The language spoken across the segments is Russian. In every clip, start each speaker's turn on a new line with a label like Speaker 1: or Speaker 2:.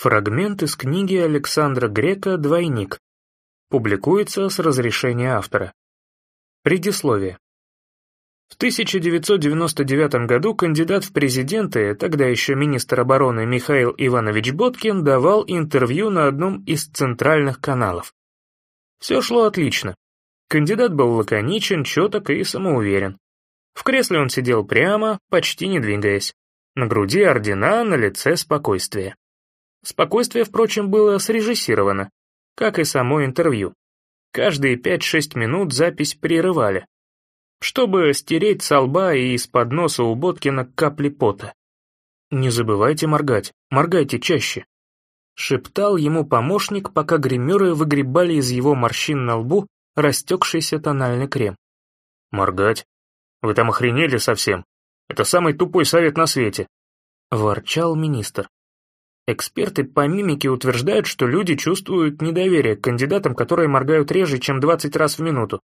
Speaker 1: Фрагмент из книги Александра Грека «Двойник». Публикуется с разрешения автора. Предисловие. В 1999 году кандидат в президенты, тогда еще министр обороны Михаил Иванович Боткин, давал интервью на одном из центральных каналов. Все шло отлично. Кандидат был лаконичен, четок и самоуверен. В кресле он сидел прямо, почти не двигаясь. На груди ордена, на лице спокойствие. Спокойствие, впрочем, было срежиссировано, как и само интервью. Каждые 5-6 минут запись прерывали, чтобы стереть со лба и из-под носа у Боткина капли пота. «Не забывайте моргать, моргайте чаще», — шептал ему помощник, пока гримеры выгребали из его морщин на лбу растекшийся тональный крем. «Моргать? Вы там охренели совсем? Это самый тупой совет на свете», — ворчал министр. Эксперты по мимике утверждают, что люди чувствуют недоверие к кандидатам, которые моргают реже, чем 20 раз в минуту.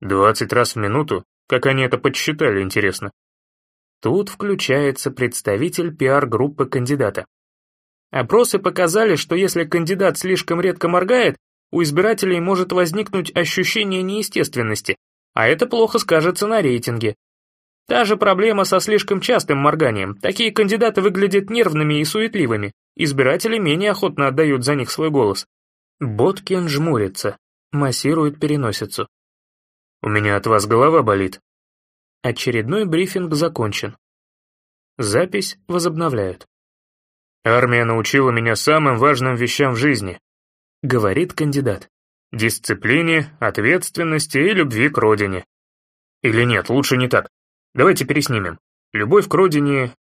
Speaker 1: 20 раз в минуту? Как они это подсчитали, интересно? Тут включается представитель пиар-группы кандидата. Опросы показали, что если кандидат слишком редко моргает, у избирателей может возникнуть ощущение неестественности, а это плохо скажется на рейтинге. Та же проблема со слишком частым морганием. Такие кандидаты выглядят нервными и суетливыми. Избиратели менее охотно отдают за них свой голос. Боткин жмурится, массирует переносицу. У меня от вас голова болит». Очередной брифинг закончен. Запись возобновляют. «Армия научила меня самым важным вещам в жизни», — говорит кандидат. «Дисциплине, ответственности и любви к родине». Или нет, лучше не так. Давайте переснимем. Любовь к родине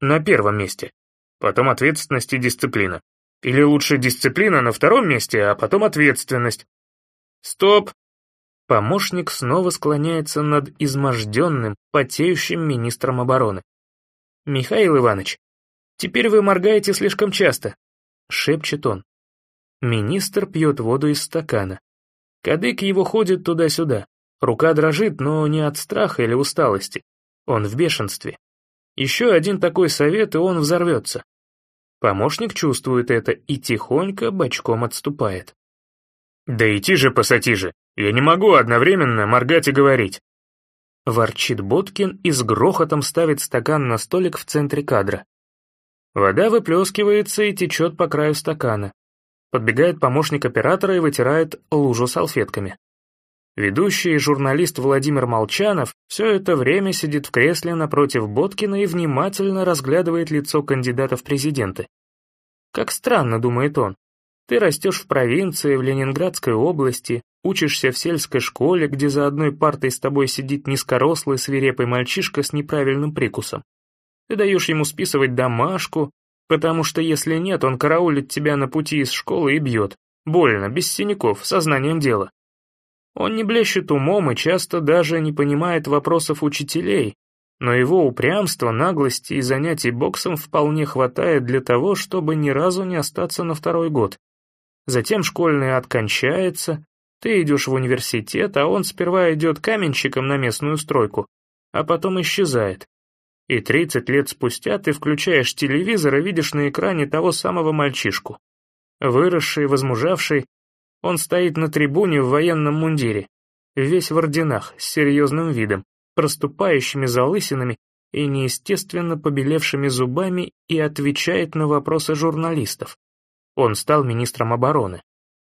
Speaker 1: на первом месте, потом ответственность и дисциплина. Или лучше дисциплина на втором месте, а потом ответственность. Стоп, Помощник снова склоняется над изможденным, потеющим министром обороны. «Михаил Иванович, теперь вы моргаете слишком часто», — шепчет он. Министр пьет воду из стакана. Кадык его ходит туда-сюда. Рука дрожит, но не от страха или усталости. Он в бешенстве. Еще один такой совет, и он взорвется. Помощник чувствует это и тихонько бочком отступает. «Да идти же, пассатижи! Я не могу одновременно моргать и говорить!» Ворчит Боткин и с грохотом ставит стакан на столик в центре кадра. Вода выплескивается и течет по краю стакана. Подбегает помощник оператора и вытирает лужу салфетками. Ведущий и журналист Владимир Молчанов все это время сидит в кресле напротив Боткина и внимательно разглядывает лицо кандидата в президенты. Как странно, думает он, ты растешь в провинции, в Ленинградской области, учишься в сельской школе, где за одной партой с тобой сидит низкорослый свирепый мальчишка с неправильным прикусом. Ты даешь ему списывать домашку, потому что если нет, он караулит тебя на пути из школы и бьет. Больно, без синяков, сознанием дела. Он не блещет умом и часто даже не понимает вопросов учителей, но его упрямства, наглости и занятий боксом вполне хватает для того, чтобы ни разу не остаться на второй год. Затем школьный ад ты идешь в университет, а он сперва идет каменщиком на местную стройку, а потом исчезает. И 30 лет спустя ты включаешь телевизор и видишь на экране того самого мальчишку. Выросший, возмужавший, он стоит на трибуне в военном мундире, весь в орденах, с серьезным видом, проступающими залысинами и неестественно побелевшими зубами и отвечает на вопросы журналистов. Он стал министром обороны.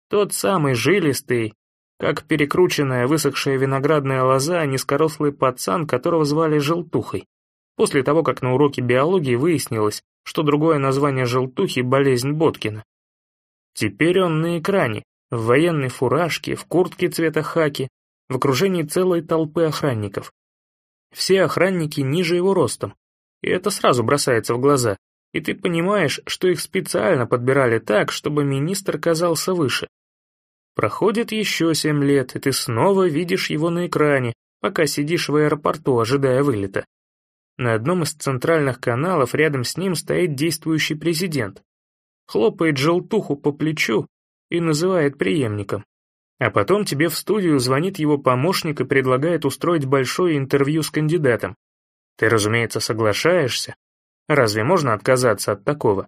Speaker 1: Тот самый жилистый, как перекрученная высохшая виноградная лоза, низкорослый пацан, которого звали Желтухой. После того, как на уроке биологии выяснилось, что другое название желтухи – болезнь Боткина. Теперь он на экране, в военной фуражке, в куртке цвета хаки, в окружении целой толпы охранников. Все охранники ниже его ростом, и это сразу бросается в глаза и ты понимаешь, что их специально подбирали так, чтобы министр казался выше. Проходит еще семь лет, и ты снова видишь его на экране, пока сидишь в аэропорту, ожидая вылета. На одном из центральных каналов рядом с ним стоит действующий президент. Хлопает желтуху по плечу и называет преемником. А потом тебе в студию звонит его помощник и предлагает устроить большое интервью с кандидатом. Ты, разумеется, соглашаешься, Разве можно отказаться от такого?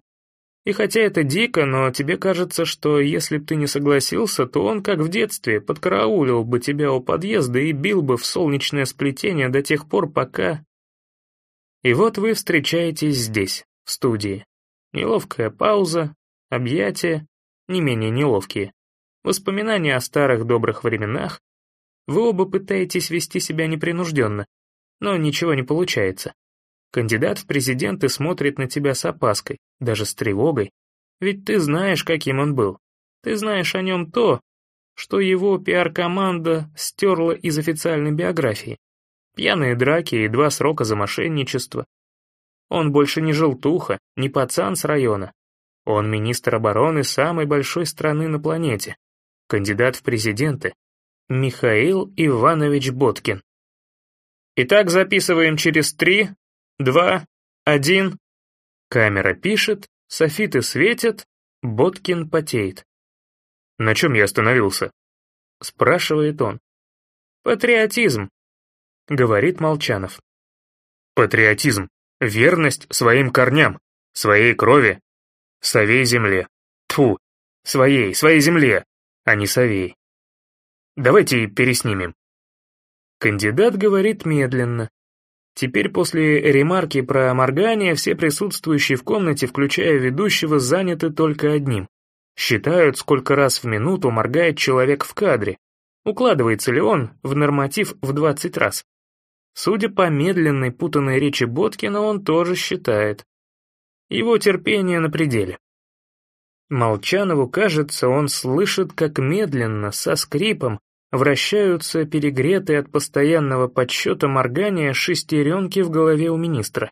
Speaker 1: И хотя это дико, но тебе кажется, что если б ты не согласился, то он, как в детстве, подкараулил бы тебя у подъезда и бил бы в солнечное сплетение до тех пор, пока... И вот вы встречаетесь здесь, в студии. Неловкая пауза, объятия, не менее неловкие, воспоминания о старых добрых временах. Вы оба пытаетесь вести себя непринужденно, но ничего не получается. Кандидат в президенты смотрит на тебя с опаской, даже с тревогой, ведь ты знаешь, каким он был. Ты знаешь о нем то, что его пиар-команда стерла из официальной биографии. Пьяные драки и два срока за мошенничество. Он больше не желтуха, не пацан с района. Он министр обороны самой большой страны на планете. Кандидат в президенты. Михаил Иванович Боткин. Итак, записываем через три, два, один. Камера пишет, софиты светят, Боткин потеет. «На чем я остановился?» — спрашивает он. «Патриотизм», — говорит Молчанов. «Патриотизм, верность своим корням, своей крови, совей земле. Тфу, своей, своей земле, а не совей. Давайте переснимем». Кандидат говорит медленно, Теперь после ремарки про моргание все присутствующие в комнате, включая ведущего, заняты только одним. Считают, сколько раз в минуту моргает человек в кадре. Укладывается ли он в норматив в 20 раз? Судя по медленной путанной речи Боткина, он тоже считает. Его терпение на пределе. Молчанову кажется, он слышит, как медленно, со скрипом, вращаются перегретые от постоянного подсчета моргания шестеренки в голове у министра.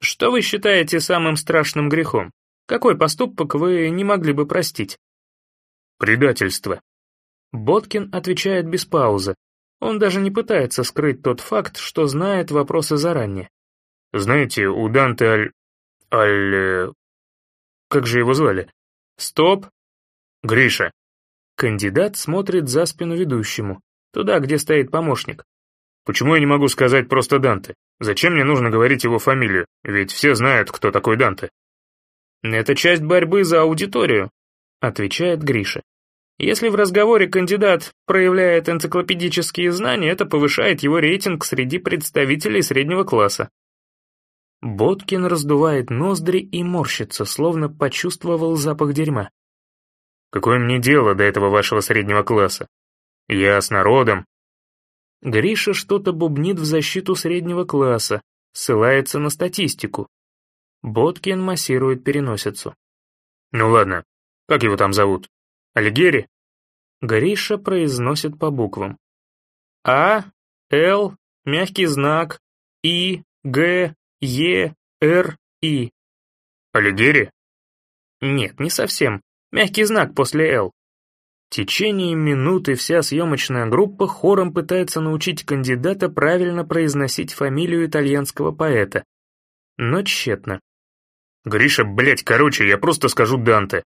Speaker 1: Что вы считаете самым страшным грехом? Какой поступок вы не могли бы простить? Предательство. Боткин отвечает без паузы. Он даже не пытается скрыть тот факт, что знает вопросы заранее. Знаете, у Данте Аль... Аль... Как же его звали? Стоп. Гриша. Кандидат смотрит за спину ведущему, туда, где стоит помощник. «Почему я не могу сказать просто Данте? Зачем мне нужно говорить его фамилию? Ведь все знают, кто такой Данте». «Это часть борьбы за аудиторию», — отвечает Гриша. «Если в разговоре кандидат проявляет энциклопедические знания, это повышает его рейтинг среди представителей среднего класса». Боткин раздувает ноздри и морщится, словно почувствовал запах дерьма. Какое мне дело до этого вашего среднего класса? Я с народом». Гриша что-то бубнит в защиту среднего класса, ссылается на статистику. Боткин массирует переносицу. «Ну ладно, как его там зовут? Алигери?» Гриша произносит по буквам. А, Л, мягкий знак, И, Г, Е, Р, И. Алигери? Нет, не совсем. Мягкий знак после «Л». В течение минуты вся съемочная группа хором пытается научить кандидата правильно произносить фамилию итальянского поэта. Но тщетно. «Гриша, блядь, короче, я просто скажу Данте.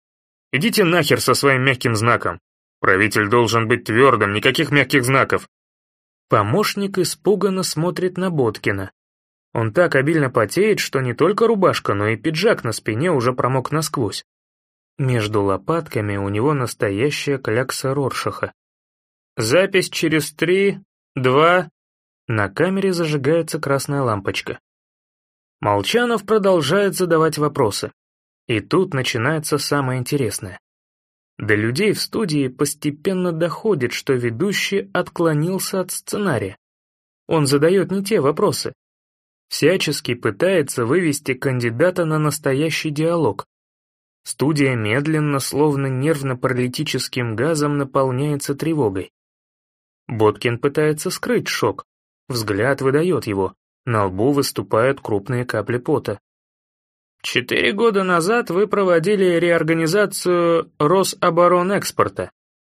Speaker 1: Идите нахер со своим мягким знаком. Правитель должен быть твердым, никаких мягких знаков». Помощник испуганно смотрит на Боткина. Он так обильно потеет, что не только рубашка, но и пиджак на спине уже промок насквозь. Между лопатками у него настоящая клякса Роршаха. Запись через три, два... На камере зажигается красная лампочка. Молчанов продолжает задавать вопросы. И тут начинается самое интересное. До людей в студии постепенно доходит, что ведущий отклонился от сценария. Он задает не те вопросы. Всячески пытается вывести кандидата на настоящий диалог, Студия медленно, словно нервно-паралитическим газом, наполняется тревогой. Боткин пытается скрыть шок. Взгляд выдает его. На лбу выступают крупные капли пота. Четыре года назад вы проводили реорганизацию Рособоронэкспорта.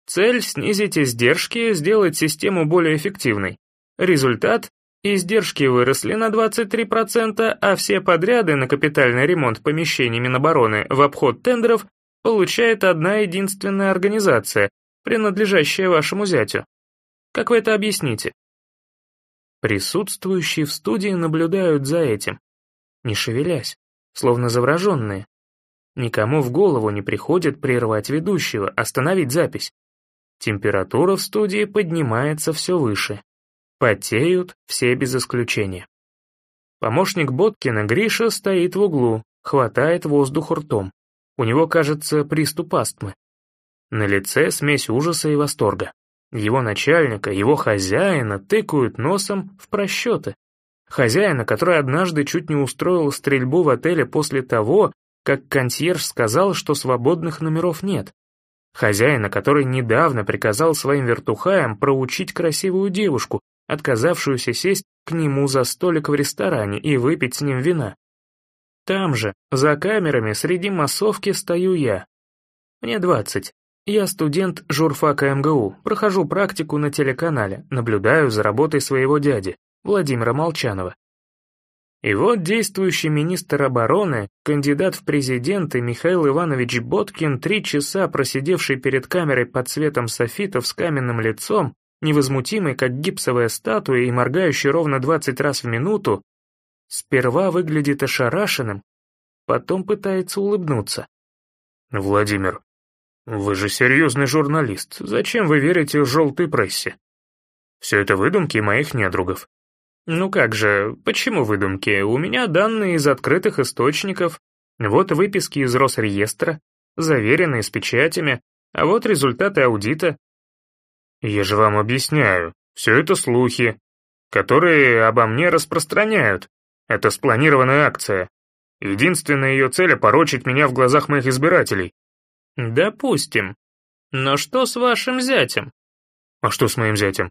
Speaker 1: Цель — снизить издержки, сделать систему более эффективной. Результат Издержки выросли на 23%, а все подряды на капитальный ремонт помещений Минобороны в обход тендеров получает одна единственная организация, принадлежащая вашему зятю. Как вы это объясните? Присутствующие в студии наблюдают за этим, не шевелясь, словно завраженные. Никому в голову не приходит прервать ведущего, остановить запись. Температура в студии поднимается все выше. Потеют все без исключения. Помощник Боткина Гриша стоит в углу, хватает воздух ртом. У него, кажется, приступ астмы. На лице смесь ужаса и восторга. Его начальника, его хозяина тыкают носом в просчеты. Хозяина, который однажды чуть не устроил стрельбу в отеле после того, как консьерж сказал, что свободных номеров нет. Хозяина, который недавно приказал своим вертухаям проучить красивую девушку, отказавшуюся сесть к нему за столик в ресторане и выпить с ним вина. Там же, за камерами, среди массовки стою я. Мне двадцать. Я студент журфака МГУ, прохожу практику на телеканале, наблюдаю за работой своего дяди, Владимира Молчанова. И вот действующий министр обороны, кандидат в президенты Михаил Иванович Боткин, три часа просидевший перед камерой под цветом софитов с каменным лицом, невозмутимый, как гипсовая статуя и моргающий ровно 20 раз в минуту, сперва выглядит ошарашенным, потом пытается улыбнуться.
Speaker 2: «Владимир, вы же серьезный журналист, зачем вы верите желтой прессе? Все это выдумки моих недругов».
Speaker 1: «Ну как же, почему выдумки? У меня данные из открытых источников, вот выписки из Росреестра, заверенные с печатями, а вот результаты аудита,
Speaker 2: я же вам объясняю, все это слухи, которые обо мне распространяют. Это спланированная акция. Единственная ее цель — опорочить меня в глазах моих избирателей.
Speaker 1: Допустим. Но что с вашим зятем?
Speaker 2: А что с моим зятем?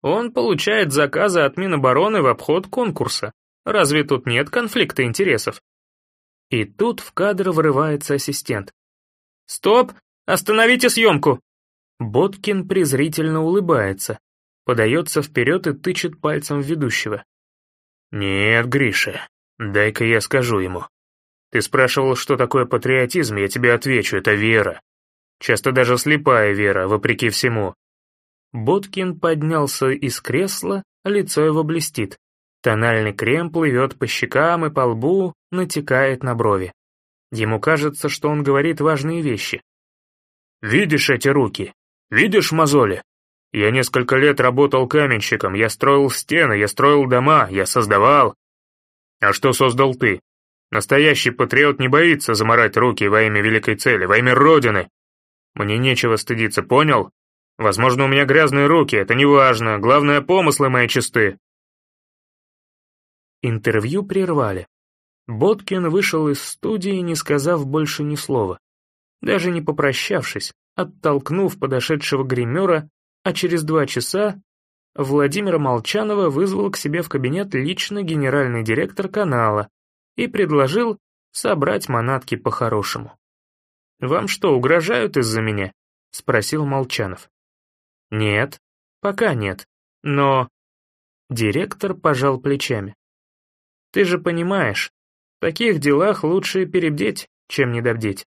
Speaker 1: Он получает заказы от Минобороны в обход конкурса. Разве тут нет конфликта интересов? И тут в кадр врывается ассистент. «Стоп! Остановите съемку!» Боткин презрительно улыбается, подается вперед и тычет пальцем ведущего.
Speaker 2: «Нет, Гриша, дай-ка я скажу ему. Ты спрашивал, что такое патриотизм, я тебе отвечу, это вера. Часто даже слепая вера, вопреки всему».
Speaker 1: Боткин поднялся из кресла, лицо его блестит. Тональный крем плывет по щекам и по лбу, натекает на брови. Ему кажется, что он говорит важные вещи.
Speaker 2: «Видишь эти руки? Видишь мозоли? Я несколько лет работал каменщиком, я строил стены, я строил дома, я создавал. А что создал ты? Настоящий патриот не боится заморать руки во имя великой цели, во имя Родины. Мне нечего стыдиться, понял? Возможно, у меня грязные руки, это не важно, главное, помыслы мои чисты.
Speaker 1: Интервью прервали. Боткин вышел из студии, не сказав больше ни слова. Даже не попрощавшись, оттолкнув подошедшего гримера, а через два часа Владимира Молчанова вызвал к себе в кабинет лично генеральный директор канала и предложил собрать манатки по-хорошему. «Вам что, угрожают из-за меня?» — спросил Молчанов. «Нет, пока нет, но...» Директор пожал плечами. «Ты же понимаешь, в таких делах лучше перебдеть, чем недобдеть».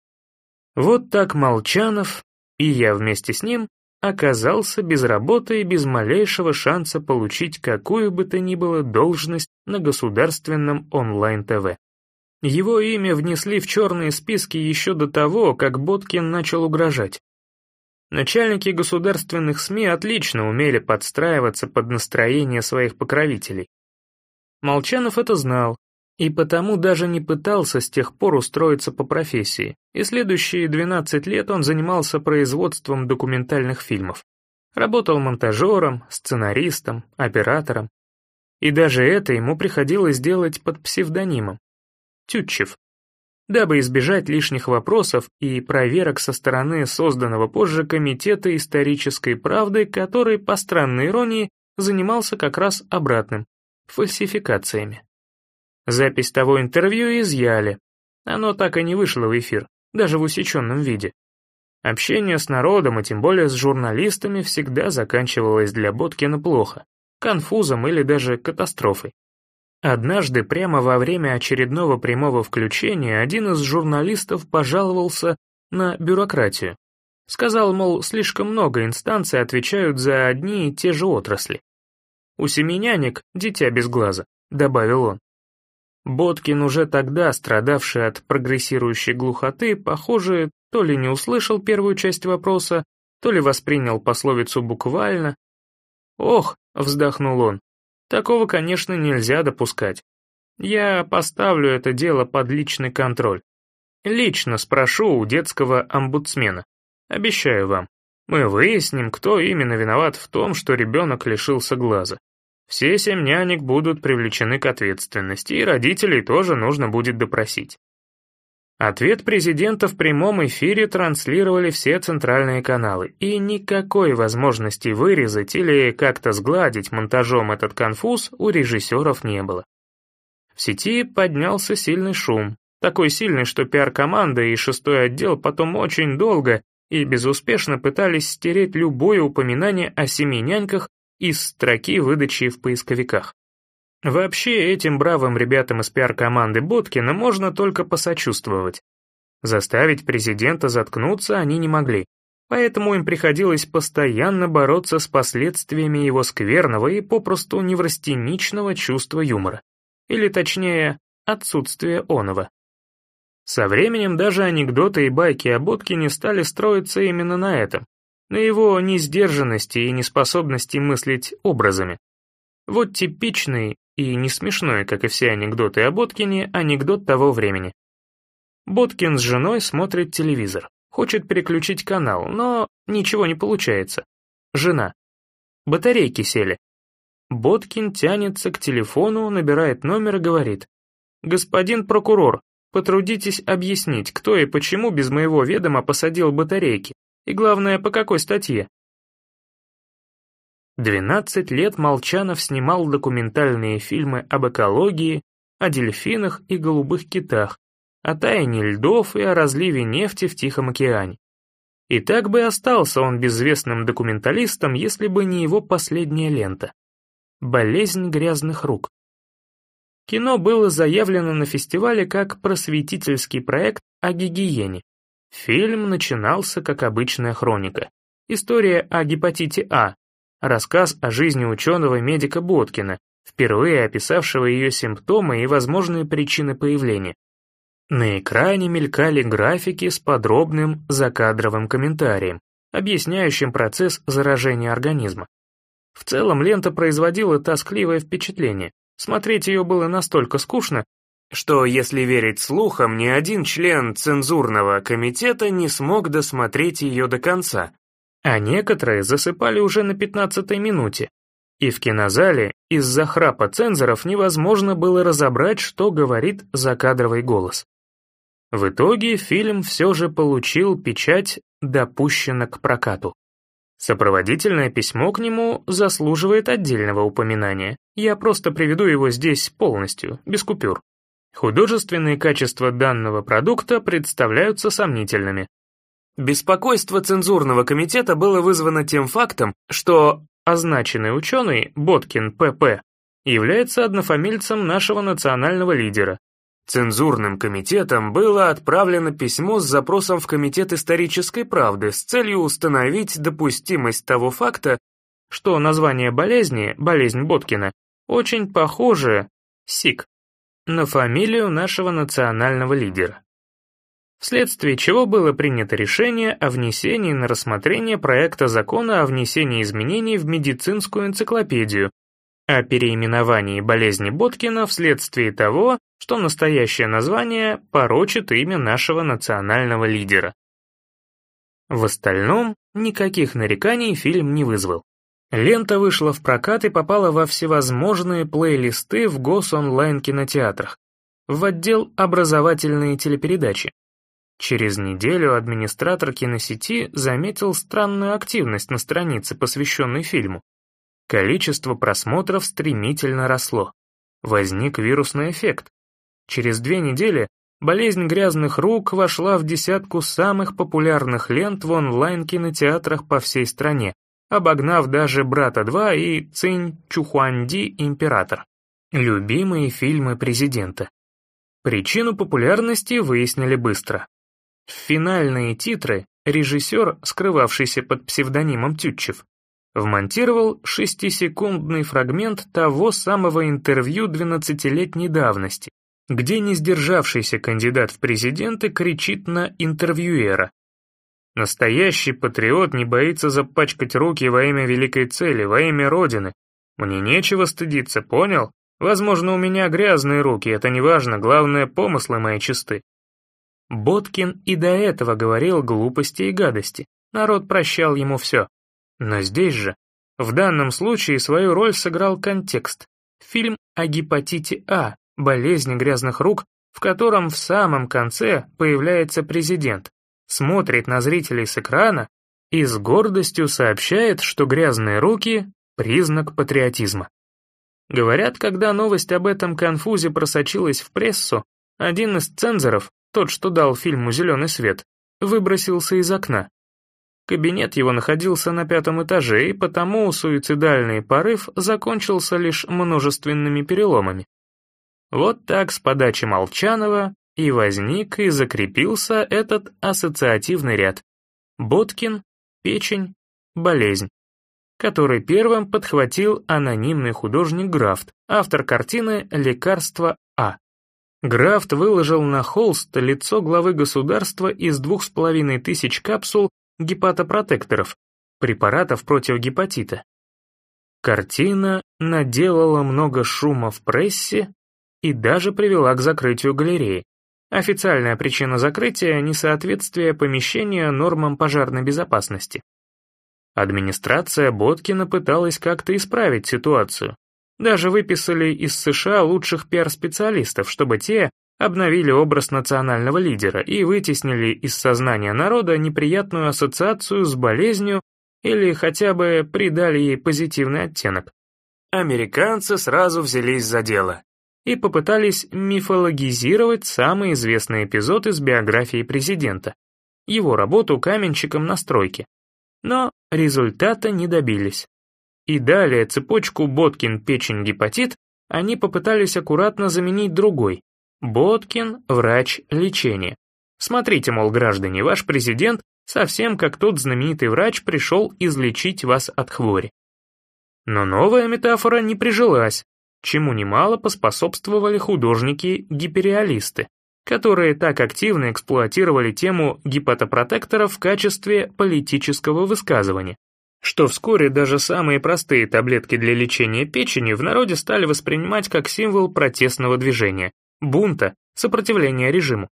Speaker 1: Вот так Молчанов и я вместе с ним оказался без работы и без малейшего шанса получить какую бы то ни было должность на государственном онлайн-ТВ. Его имя внесли в черные списки еще до того, как Боткин начал угрожать. Начальники государственных СМИ отлично умели подстраиваться под настроение своих покровителей. Молчанов это знал и потому даже не пытался с тех пор устроиться по профессии, и следующие 12 лет он занимался производством документальных фильмов. Работал монтажером, сценаристом, оператором. И даже это ему приходилось делать под псевдонимом — Тютчев, дабы избежать лишних вопросов и проверок со стороны созданного позже Комитета исторической правды, который, по странной иронии, занимался как раз обратным — фальсификациями. Запись того интервью изъяли. Оно так и не вышло в эфир, даже в усеченном виде. Общение с народом, и тем более с журналистами, всегда заканчивалось для Боткина плохо, конфузом или даже катастрофой. Однажды, прямо во время очередного прямого включения, один из журналистов пожаловался на бюрократию. Сказал, мол, слишком много инстанций отвечают за одни и те же отрасли. «У семи нянек дитя без глаза», — добавил он. Боткин, уже тогда страдавший от прогрессирующей глухоты, похоже, то ли не услышал первую часть вопроса, то ли воспринял пословицу буквально. «Ох», — вздохнул он, — «такого, конечно, нельзя допускать. Я поставлю это дело под личный контроль. Лично спрошу у детского омбудсмена. Обещаю вам. Мы выясним, кто именно виноват в том, что ребенок лишился глаза. Все семь нянек будут привлечены к ответственности, и родителей тоже нужно будет допросить. Ответ президента в прямом эфире транслировали все центральные каналы, и никакой возможности вырезать или как-то сгладить монтажом этот конфуз у режиссеров не было. В сети поднялся сильный шум, такой сильный, что пиар-команда и шестой отдел потом очень долго и безуспешно пытались стереть любое упоминание о семи няньках из строки выдачи в поисковиках. Вообще, этим бравым ребятам из пиар-команды Боткина можно только посочувствовать. Заставить президента заткнуться они не могли, поэтому им приходилось постоянно бороться с последствиями его скверного и попросту неврастеничного чувства юмора. Или точнее, отсутствия оного. Со временем даже анекдоты и байки о Боткине стали строиться именно на этом, на его несдержанности и неспособности мыслить образами. Вот типичный и не смешной, как и все анекдоты о Боткине, анекдот того времени. Боткин с женой смотрит телевизор, хочет переключить канал, но ничего не получается. Жена. Батарейки сели. Боткин тянется к телефону, набирает номер и говорит. «Господин прокурор, Потрудитесь объяснить, кто и почему без моего ведома посадил батарейки, и главное, по какой статье. 12 лет Молчанов снимал документальные фильмы об экологии, о дельфинах и голубых китах, о таянии льдов и о разливе нефти в Тихом океане. И так бы остался он безвестным документалистом, если бы не его последняя лента. Болезнь грязных рук. Кино было заявлено на фестивале как просветительский проект о гигиене. Фильм начинался как обычная хроника. История о гепатите А, рассказ о жизни ученого-медика Боткина, впервые описавшего ее симптомы и возможные причины появления. На экране мелькали графики с подробным закадровым комментарием, объясняющим процесс заражения организма. В целом лента производила тоскливое впечатление. Смотреть ее было настолько скучно, что, если верить слухам, ни один член цензурного комитета не смог досмотреть ее до конца, а некоторые засыпали уже на пятнадцатой минуте. И в кинозале из-за храпа цензоров невозможно было разобрать, что говорит закадровый голос. В итоге фильм все же получил печать «Допущено к прокату». Сопроводительное письмо к нему заслуживает отдельного упоминания. Я просто приведу его здесь полностью, без купюр. Художественные качества данного продукта представляются сомнительными. Беспокойство цензурного комитета было вызвано тем фактом, что означенный ученый, Боткин П.П., является однофамильцем нашего национального лидера, Цензурным комитетом было отправлено письмо с запросом в Комитет исторической правды с целью установить допустимость того факта, что название болезни, болезнь Боткина, очень похоже, СИК, на фамилию нашего национального лидера. Вследствие чего было принято решение о внесении на рассмотрение проекта закона о внесении изменений в медицинскую энциклопедию, о переименовании болезни Боткина вследствие того, что настоящее название порочит имя нашего национального лидера. В остальном никаких нареканий фильм не вызвал. Лента вышла в прокат и попала во всевозможные плейлисты в госонлайн-кинотеатрах, в отдел «Образовательные телепередачи». Через неделю администратор киносети заметил странную активность на странице, посвященной фильму. Количество просмотров стремительно росло. Возник вирусный эффект. Через две недели болезнь грязных рук вошла в десятку самых популярных лент в онлайн-кинотеатрах по всей стране, обогнав даже «Брата 2» и «Цинь Чухуанди Император» — любимые фильмы президента. Причину популярности выяснили быстро. В финальные титры режиссер, скрывавшийся под псевдонимом Тютчев, вмонтировал шестисекундный фрагмент того самого интервью 12-летней давности, где не сдержавшийся кандидат в президенты кричит на интервьюера. Настоящий патриот не боится запачкать руки во имя великой цели, во имя Родины. Мне нечего стыдиться, понял? Возможно, у меня грязные руки, это не важно, главное, помыслы мои чисты. Боткин и до этого говорил глупости и гадости. Народ прощал ему все. Но здесь же, в данном случае, свою роль сыграл контекст. Фильм о гепатите А, болезни грязных рук, в котором в самом конце появляется президент, смотрит на зрителей с экрана и с гордостью сообщает, что грязные руки — признак патриотизма. Говорят, когда новость об этом конфузе просочилась в прессу, один из цензоров, тот, что дал фильму «Зеленый свет», выбросился из окна. Кабинет его находился на пятом этаже, и потому суицидальный порыв закончился лишь множественными переломами. Вот так с подачи Молчанова и возник и закрепился этот ассоциативный ряд. Боткин, печень, болезнь, который первым подхватил анонимный художник Графт, автор картины «Лекарство А». Графт выложил на холст лицо главы государства из двух с половиной тысяч капсул гепатопротекторов, препаратов против гепатита. Картина наделала много шума в прессе и даже привела к закрытию галереи. Официальная причина закрытия – несоответствие помещения нормам пожарной безопасности. Администрация Боткина пыталась как-то исправить ситуацию. Даже выписали из США лучших пиар-специалистов, чтобы те обновили образ национального лидера и вытеснили из сознания народа неприятную ассоциацию с болезнью или хотя бы придали ей позитивный оттенок. Американцы сразу взялись за дело и попытались мифологизировать самый известный эпизод из биографии президента, его работу каменщиком на стройке. Но результата не добились. И далее цепочку Боткин-печень-гепатит они попытались аккуратно заменить другой. Боткин – врач-лечение. Смотрите, мол, граждане, ваш президент совсем как тот знаменитый врач пришел излечить вас от хвори. Но новая метафора не прижилась, чему немало поспособствовали художники-гиперреалисты, которые так активно эксплуатировали тему гепатопротекторов в качестве политического высказывания, что вскоре даже самые простые таблетки для лечения печени в народе стали воспринимать как символ протестного движения, бунта, сопротивления режиму.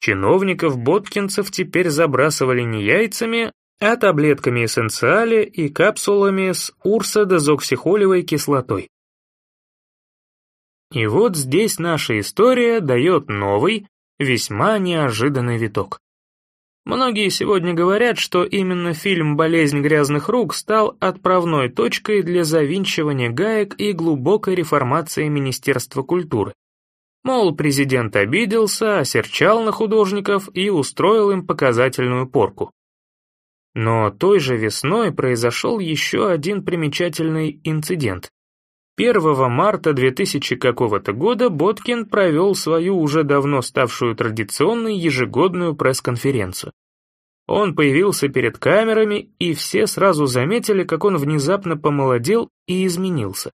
Speaker 1: Чиновников-боткинцев теперь забрасывали не яйцами, а таблетками эссенциали и капсулами с урсодезоксихолевой кислотой. И вот здесь наша история дает новый, весьма неожиданный виток. Многие сегодня говорят, что именно фильм «Болезнь грязных рук» стал отправной точкой для завинчивания гаек и глубокой реформации Министерства культуры. Мол, президент обиделся, осерчал на художников и устроил им показательную порку. Но той же весной произошел еще один примечательный инцидент. 1 марта 2000 какого-то года Боткин провел свою уже давно ставшую традиционной ежегодную пресс-конференцию. Он появился перед камерами, и все сразу заметили, как он внезапно помолодел и изменился.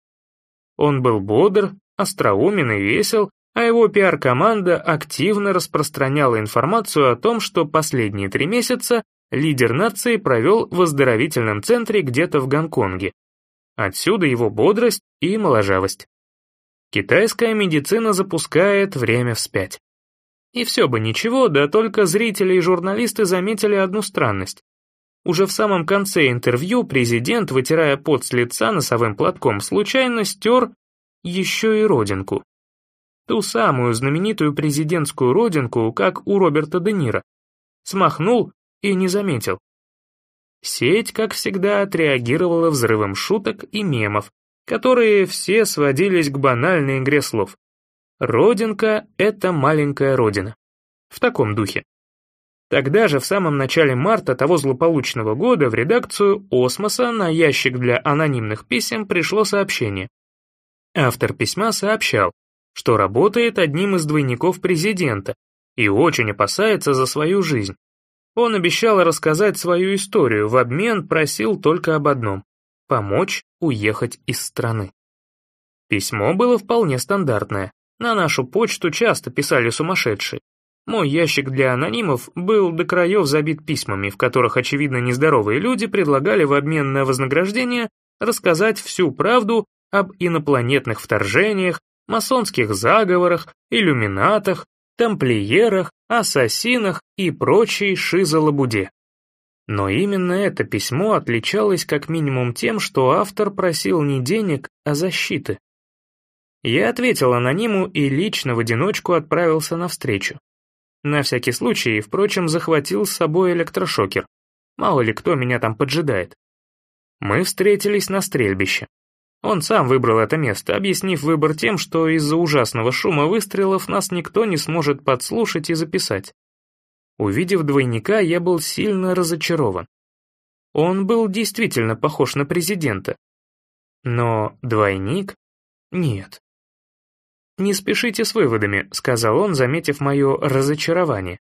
Speaker 1: Он был бодр, остроумен и весел, а его пиар-команда активно распространяла информацию о том, что последние три месяца лидер нации провел в оздоровительном центре где-то в Гонконге, Отсюда его бодрость и моложавость. Китайская медицина запускает время вспять. И все бы ничего, да только зрители и журналисты заметили одну странность. Уже в самом конце интервью президент, вытирая пот с лица носовым платком, случайно стер еще и родинку. Ту самую знаменитую президентскую родинку, как у Роберта Де Ниро. Смахнул и не заметил. Сеть, как всегда, отреагировала взрывом шуток и мемов, которые все сводились к банальной игре слов. Родинка — это маленькая родина. В таком духе. Тогда же, в самом начале марта того злополучного года, в редакцию «Осмоса» на ящик для анонимных писем пришло сообщение. Автор письма сообщал, что работает одним из двойников президента и очень опасается за свою жизнь. Он обещал рассказать свою историю, в обмен просил только об одном — помочь уехать из страны. Письмо было вполне стандартное, На нашу почту часто писали сумасшедшие. Мой ящик для анонимов был до краев забит письмами, в которых, очевидно, нездоровые люди предлагали в обмен на вознаграждение рассказать всю правду об инопланетных вторжениях, масонских заговорах, иллюминатах, тамплиерах, ассасинах и прочей шизолабуде. Но именно это письмо отличалось как минимум тем, что автор просил не денег, а защиты. Я ответил анониму и лично в одиночку отправился навстречу. На всякий случай, впрочем, захватил с собой электрошокер. Мало ли кто меня там поджидает. Мы встретились на стрельбище. Он сам выбрал это место, объяснив выбор тем, что из-за ужасного шума выстрелов нас никто не сможет подслушать и записать. Увидев двойника, я был сильно разочарован. Он был действительно похож на президента. Но двойник? Нет. «Не спешите с выводами», — сказал он, заметив мое разочарование.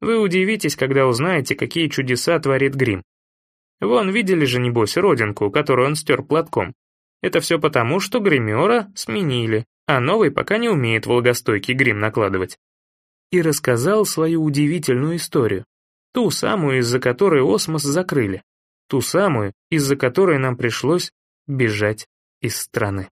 Speaker 1: «Вы удивитесь, когда узнаете, какие чудеса творит грим. Вон, видели же, небось, родинку, которую он стер платком. Это все потому, что гримера сменили, а новый пока не умеет влагостойкий грим накладывать. И рассказал свою удивительную историю. Ту самую, из-за которой осмос закрыли. Ту самую, из-за которой нам пришлось бежать из страны.